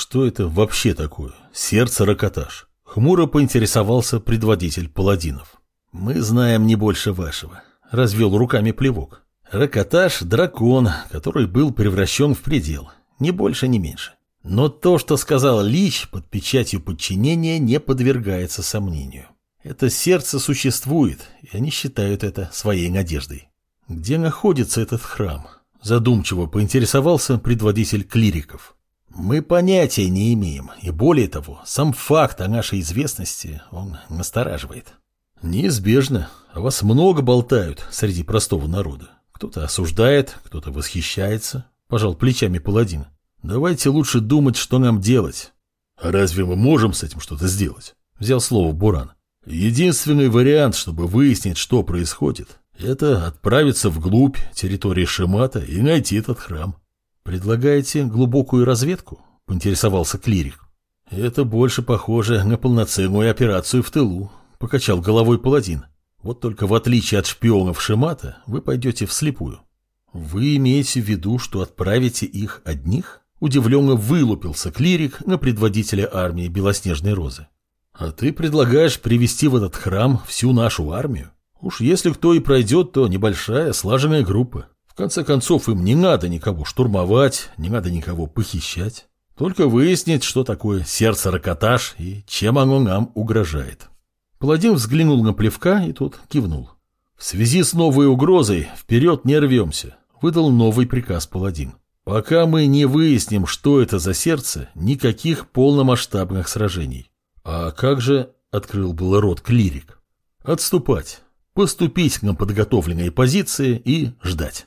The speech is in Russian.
что это вообще такое? Сердце-ракотаж. Хмуро поинтересовался предводитель паладинов. Мы знаем не больше вашего. Развел руками плевок. Ракотаж – дракон, который был превращен в предел. Ни больше, ни меньше. Но то, что сказал Лич под печатью подчинения, не подвергается сомнению. Это сердце существует, и они считают это своей надеждой. Где находится этот храм? Задумчиво поинтересовался предводитель клириков. Мы понятия не имеем, и более того, сам факт о нашей известности, он настораживает. Неизбежно. О вас много болтают среди простого народа. Кто-то осуждает, кто-то восхищается. Пожал плечами паладин. Давайте лучше думать, что нам делать. А разве мы можем с этим что-то сделать? Взял слово Буран. Единственный вариант, чтобы выяснить, что происходит, это отправиться вглубь территории Шимата и найти этот храм. Предлагаете глубокую разведку? Поинтересовался клирик. Это больше похоже на полноценную операцию в тылу, покачал головой паладин. Вот только в отличие от шпионов Шимата, вы пойдете вслепую. Вы имеете в виду, что отправите их одних? Удивленно вылупился клирик на предводителя армии Белоснежной Розы. А ты предлагаешь привести в этот храм всю нашу армию? Уж если кто и пройдет, то небольшая слаженная группа. Конце концов, им не надо никого штурмовать, не надо никого похищать. Только выяснить, что такое сердце-ракотаж и чем оно нам угрожает. Паладин взглянул на плевка и тот кивнул. В связи с новой угрозой вперед не рвемся, выдал новый приказ паладин. Пока мы не выясним, что это за сердце, никаких полномасштабных сражений. А как же, открыл был рот клирик, отступать, поступить на подготовленные позиции и ждать.